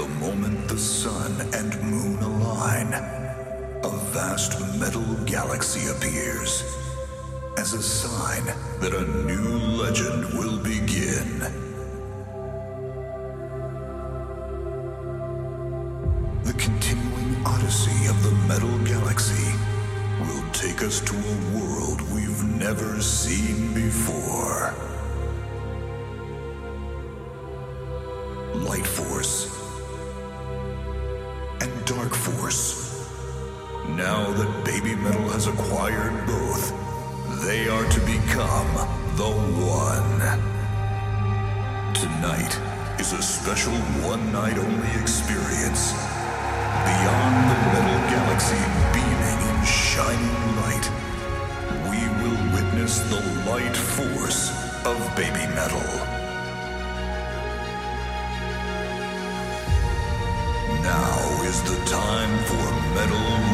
the moment the sun and moon align, a vast metal galaxy appears as a sign that a new legend will begin. The continuing odyssey of the metal galaxy will take us to a world we've never seen before. Light Force Force. Now that BABYMETAL has acquired both, they are to become the One. Tonight is a special one night only experience. Beyond the metal galaxy beaming in shining light, we will witness the light force of BABYMETAL. Is the time for metal